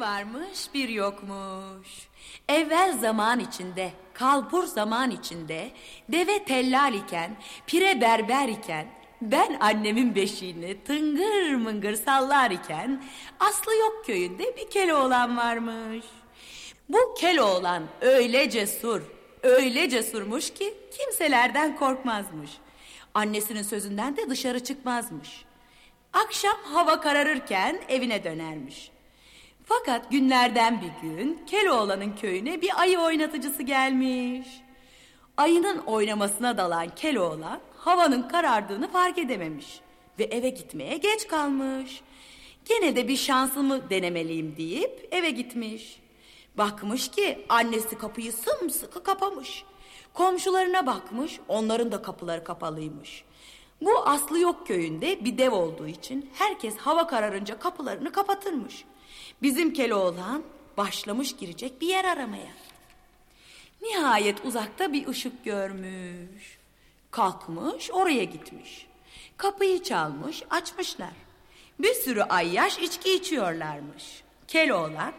Varmış bir yokmuş. Evvel zaman içinde, kalbur zaman içinde, deve tellal iken, pire berber iken, ben annemin beşiğini tıngır mıngır sallar iken, Aslı yok köyünde bir Keloğlan varmış. Bu Keloğlan öyle cesur, öyle cesurmuş ki kimselerden korkmazmış. Annesinin sözünden de dışarı çıkmazmış. Akşam hava kararırken evine dönermiş. Fakat günlerden bir gün Keloğlan'ın köyüne bir ayı oynatıcısı gelmiş. Ayının oynamasına dalan Keloğlan havanın karardığını fark edememiş ve eve gitmeye geç kalmış. Gene de bir şansımı denemeliyim deyip eve gitmiş. Bakmış ki annesi kapıyı sımsıkı kapamış. Komşularına bakmış, onların da kapıları kapalıymış. Bu Aslı yok köyünde bir dev olduğu için herkes hava kararınca kapılarını kapatırmış. Bizim Keloğlan başlamış girecek bir yer aramaya. Nihayet uzakta bir ışık görmüş. Kalkmış oraya gitmiş. Kapıyı çalmış açmışlar. Bir sürü ayyaş içki içiyorlarmış. Keloğlan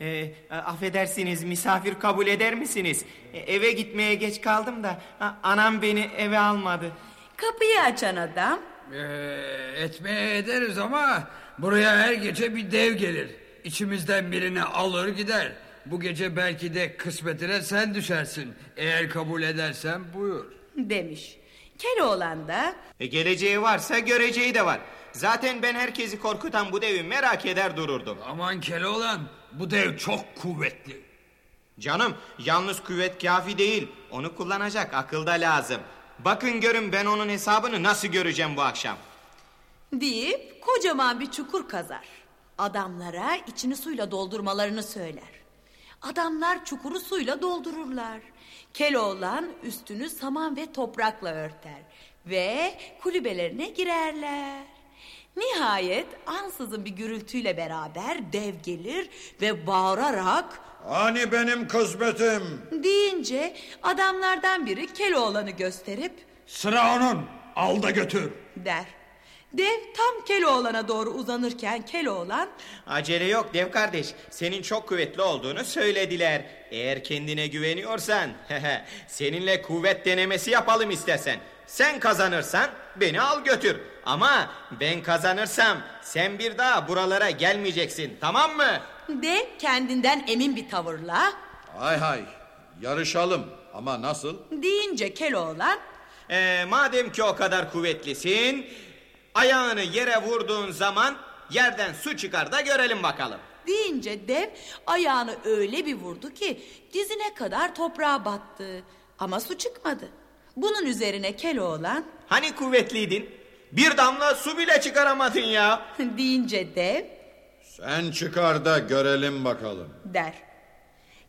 E, affedersiniz misafir kabul eder misiniz? E, eve gitmeye geç kaldım da a, anam beni eve almadı. kapıyı açan adam Ee, etmeye ederiz ama buraya her gece bir dev gelir. İçimizden birini alır gider. Bu gece belki de kısmetine sen düşersin. Eğer kabul edersen buyur. demiş. Keloğlan da E, geleceği varsa göreceği de var. Zaten ben herkesi korkutan bu devi merak eder dururdum. Aman Keloğlan bu dev çok kuvvetli. Canım yalnız kuvvet kafi değil. Onu kullanacak akıl da lazım. Bakın görün ben onun hesabını nasıl göreceğim bu akşam. deyip kocaman bir çukur kazar. Adamlara içini suyla doldurmalarını söyler. Adamlar çukuru suyla doldururlar. Keloğlan üstünü saman ve toprakla örter ve kulübelerine girerler. Nihayet ansızın bir gürültüyle beraber dev gelir ve bağırarak Hani benim kısmetim? deyince adamlardan biri Keloğlan'ı gösterip Sıra onun. Al da götür. der. Dev tam Keloğlan'a doğru uzanırken Keloğlan Acele yok dev kardeş. Senin çok kuvvetli olduğunu söylediler. Eğer kendine güveniyorsan seninle kuvvet denemesi yapalım istersen. Sen kazanırsan beni al götür. Ama ben kazanırsam sen bir daha buralara gelmeyeceksin tamam mı? Dev kendinden emin bir tavırla Hay hay. Yarışalım. Ama nasıl? deyince Keloğlan Ee, madem ki o kadar kuvvetlisin ayağını yere vurduğun zaman yerden su çıkar da görelim bakalım. deyince dev ayağını öyle bir vurdu ki dizine kadar toprağa battı. Ama su çıkmadı. Bunun üzerine Keloğlan Hani kuvvetliydin? Bir damla su bile çıkaramadın ya. deyince dev Sen çıkar da görelim bakalım. der.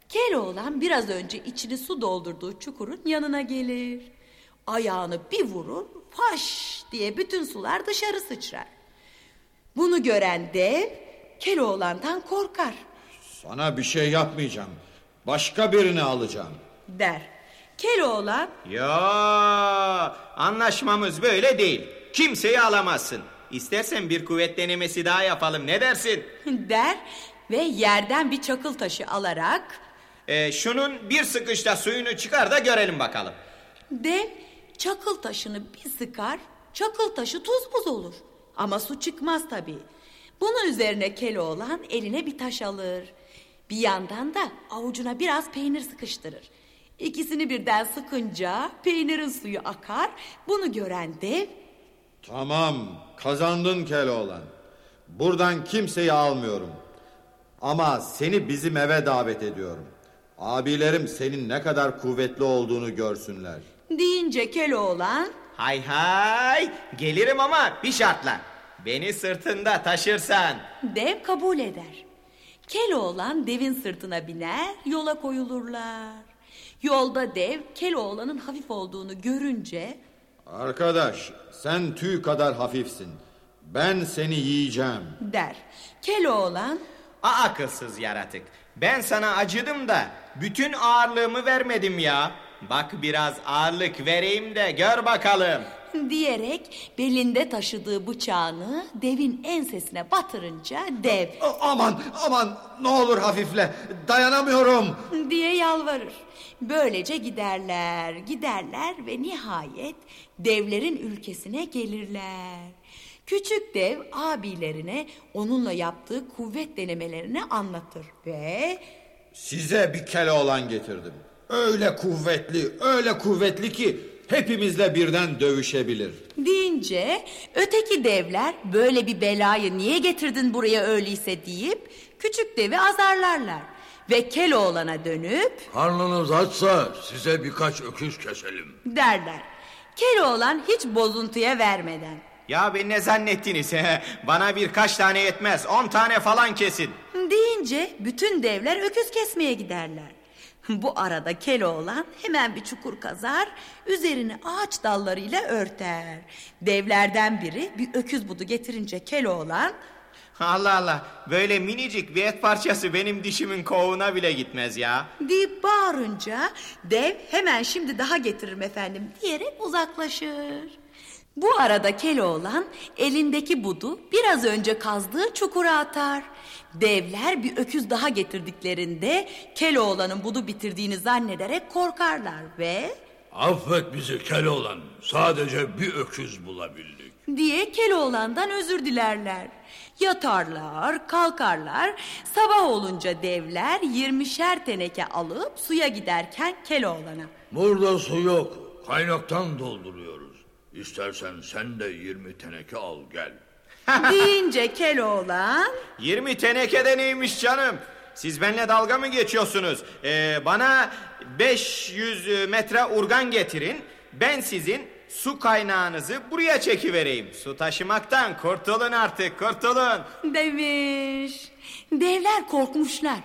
Keloğlan biraz önce içini su doldurduğu çukurun yanına gelir. Ayağını bir vurur, faş diye bütün sular dışarı sıçrar. Bunu gören dev Keloğlan'dan korkar Sana bir şey yapmayacağım. Başka birini alacağım. der. Keloğlan Ya anlaşmamız böyle değil. Kimseyi alamazsın. İstersen bir kuvvet denemesi daha yapalım ne dersin? der ve yerden bir çakıl taşı alarak Ee, şunun bir sıkışta suyunu çıkar da görelim bakalım. dev çakıl taşını bir sıkar, çakıl taşı tuz buz olur. Ama su çıkmaz tabii. Bunun üzerine Keloğlan eline bir taş alır. Bir yandan da avucuna biraz peynir sıkıştırır. İkisini birden sıkınca peynirin suyu akar. Bunu gören dev Tamam. Kazandın Keloğlan. Buradan kimseyi almıyorum. Ama seni bizim eve davet ediyorum. Abilerim senin ne kadar kuvvetli olduğunu görsünler. Deyince Keloğlan Hay hay gelirim ama bir şartla. Beni sırtında taşırsan. Dev kabul eder. Keloğlan devin sırtına biner, yola koyulurlar. Yolda dev Keloğlan'ın hafif olduğunu görünce Arkadaş sen tüy kadar hafifsin. Ben seni yiyeceğim. der. Keloğlan A akılsız yaratık. Ben sana acıdım da bütün ağırlığımı vermedim ya. Bak biraz ağırlık vereyim de gör bakalım. diyerek belinde taşıdığı bıçağını devin ensesine batırınca dev A- aman aman ne olur hafifle dayanamıyorum. diye yalvarır. Böylece giderler, giderler ve nihayet devlerin ülkesine gelirler. Küçük dev abilerine onunla yaptığı kuvvet denemelerini anlatır ve Size bir Keloğlan getirdim. Öyle kuvvetli, öyle kuvvetli ki hepimizle birden dövüşebilir. deyince öteki devler böyle bir belayı niye getirdin buraya öyleyse deyip küçük devi azarlarlar. Ve Keloğlan'a dönüp Karnınız açsa size birkaç öküz keselim. derler. Keloğlan hiç bozuntuya vermeden. Ya beni ne zannettiniz? Bana birkaç tane yetmez. On tane falan kesin. Deyince bütün devler öküz kesmeye giderler. Bu arada Keloğlan hemen bir çukur kazar, üzerini ağaç dallarıyla örter. Devlerden biri bir öküz budu getirince Keloğlan Allah Allah. Böyle minicik bir et parçası benim dişimin kovuğuna bile gitmez ya. deyip bağırınca dev hemen şimdi daha getiririm efendim diyerek uzaklaşır. Bu arada Keloğlan elindeki budu biraz önce kazdığı çukura atar. Devler bir öküz daha getirdiklerinde Keloğlan'ın budu bitirdiğini zannederek korkarlar ve Affet bizi Keloğlan. Sadece bir öküz bulabildik. diye Keloğlan'dan özür dilerler. Yatarlar, kalkarlar. Sabah olunca devler yirmişer teneke alıp suya giderken Keloğlan'a. Burada su yok. Kaynaktan dolduruyoruz. İstersen sen de yirmi teneke al gel. Deyince Keloğlan 20 tenekede neymiş canım? Siz benimle dalga mı geçiyorsunuz? Ee, bana 500 metre urgan getirin. Ben sizin su kaynağınızı buraya çekivereyim. Su taşımaktan kurtulun artık kurtulun. demiş. Devler korkmuşlar.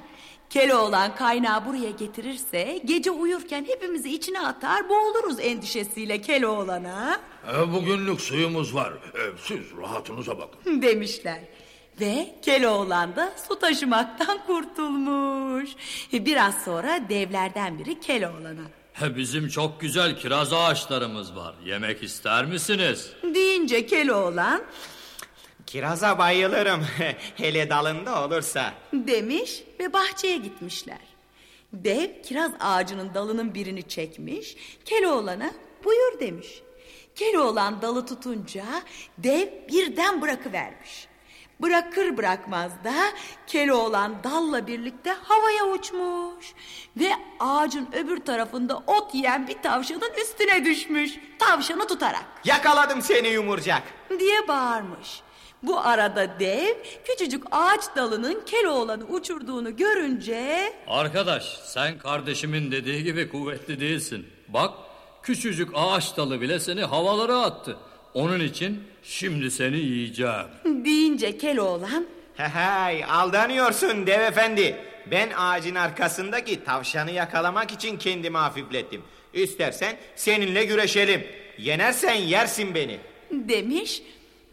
Keloğlan kaynağı buraya getirirse gece uyurken hepimizi içine atar boğuluruz endişesiyle Keloğlan'a E, bugünlük suyumuz var. E, siz rahatınıza bakın. demişler. Ve Keloğlan da su taşımaktan kurtulmuş. Biraz sonra devlerden biri Keloğlan'a. Bizim çok güzel kiraz ağaçlarımız var. Yemek ister misiniz? Deyince Keloğlan Kiraza bayılırım. Hele dalında olursa. demiş ve bahçeye gitmişler. Dev kiraz ağacının dalının birini çekmiş, Keloğlan'a buyur demiş. Keloğlan dalı tutunca dev birden bırakıvermiş. Bırakır bırakmaz da Keloğlan dalla birlikte havaya uçmuş. Ve ağacın öbür tarafında ot yiyen bir tavşanın üstüne düşmüş. Tavşanı tutarak Yakaladım seni yumurcak. diye bağırmış. Bu arada dev küçücük ağaç dalının Keloğlan'ı uçurduğunu görünce Arkadaş sen kardeşimin dediği gibi kuvvetli değilsin. Bak küçücük ağaç dalı bile seni havalara attı. Onun için şimdi seni yiyeceğim. deyince Keloğlan Hey aldanıyorsun dev efendi. Ben ağacın arkasındaki tavşanı yakalamak için kendimi hafiflettim. İstersen seninle güreşelim. Yenersen yersin beni. demiş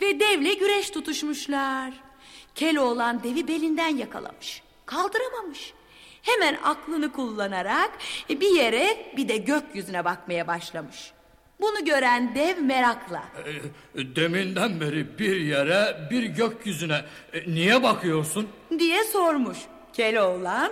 ve devle güreş tutuşmuşlar. Keloğlan devi belinden yakalamış. Kaldıramamış. Hemen aklını kullanarak bir yere bir de gökyüzüne bakmaya başlamış. Bunu gören dev merakla E, Deminden beri bir yere bir gökyüzüne E, niye bakıyorsun? diye sormuş. Keloğlan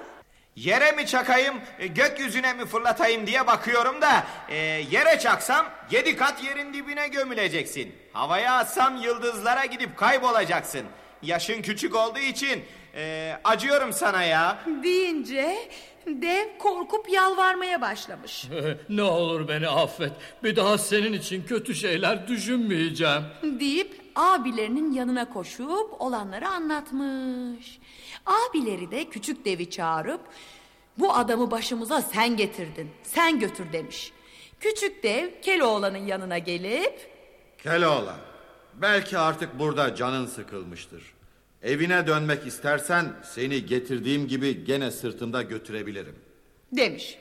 Yere mi çakayım, e, gökyüzüne mi fırlatayım diye bakıyorum da e, yere çaksam yedi kat yerin dibine gömüleceksin. Havaya atsam yıldızlara gidip kaybolacaksın. Yaşın küçük olduğu için e, acıyorum sana ya. deyince dev korkup yalvarmaya başlamış. ne olur beni affet. Bir daha senin için kötü şeyler düşünmeyeceğim. deyip abilerinin yanına koşup olanları anlatmış. Abileri de küçük devi çağırıp bu adamı başımıza sen getirdin, sen götür demiş. Küçük dev Keloğlan'ın yanına gelip Keloğlan, belki artık burada canın sıkılmıştır. Evine dönmek istersen seni getirdiğim gibi gene sırtımda götürebilirim. demiş.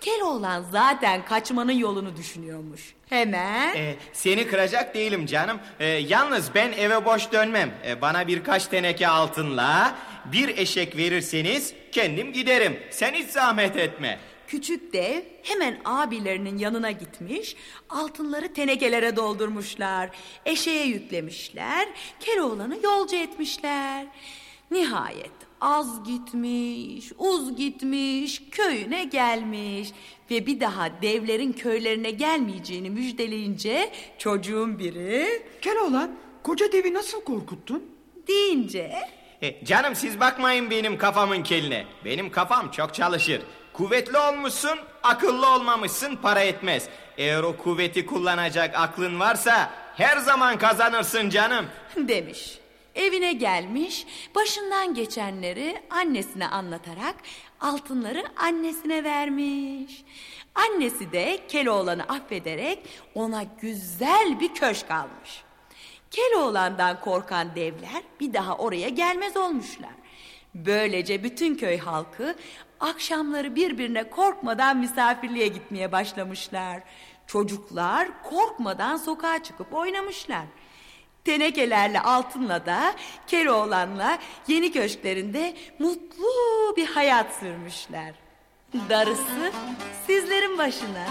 Keloğlan zaten kaçmanın yolunu düşünüyormuş. Hemen E, seni kıracak değilim canım. E, yalnız ben eve boş dönmem. E, bana birkaç teneke altınla bir eşek verirseniz kendim giderim. Sen hiç zahmet etme. küçük dev hemen abilerinin yanına gitmiş, altınları tenekelere doldurmuşlar, eşeğe yüklemişler, Keloğlan'ı yolcu etmişler. Nihayet az gitmiş, uz gitmiş, köyüne gelmiş ve bir daha devlerin köylerine gelmeyeceğini müjdeleyince çocuğun biri Keloğlan koca devi nasıl korkuttun? deyince E, canım siz bakmayın benim kafamın keline. Benim kafam çok çalışır. Kuvvetli olmuşsun, akıllı olmamışsın para etmez. Eğer o kuvveti kullanacak aklın varsa her zaman kazanırsın canım. demiş. Evine gelmiş, başından geçenleri annesine anlatarak altınları annesine vermiş. Annesi de Keloğlan'ı affederek ona güzel bir köşk almış. Keloğlan'dan korkan devler bir daha oraya gelmez olmuşlar. Böylece bütün köy halkı akşamları birbirine korkmadan misafirliğe gitmeye başlamışlar. Çocuklar korkmadan sokağa çıkıp oynamışlar. Tenekelerle altınla da Keloğlan'la yeni köşklerinde mutlu bir hayat sürmüşler. Darısı sizlerin başına.